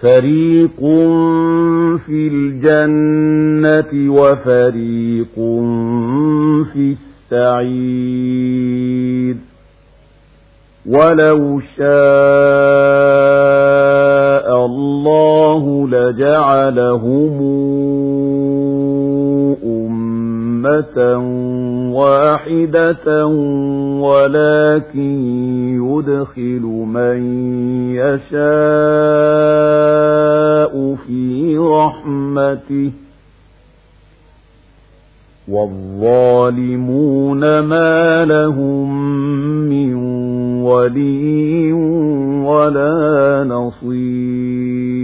فريق في الجنة وفريق في السعير ولو شاء الله لجعلهم أمة واحدة ولكن يدخل من يشاء رحمته والظالمون ما لهم من ولي ولا نصير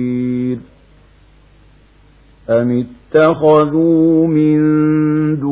أم اتخذوا من دونه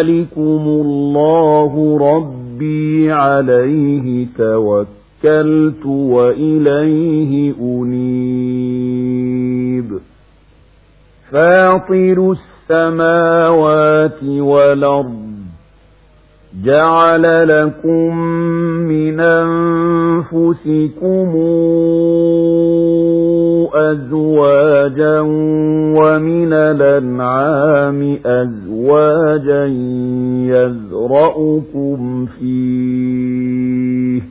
ذلكم الله ربي عليه توكلت وإليه أنيب فاطر السماوات والأرض جعل لكم من أنفسكم أزواجا ومن الأنعام أزواجا يذرأكم فيه.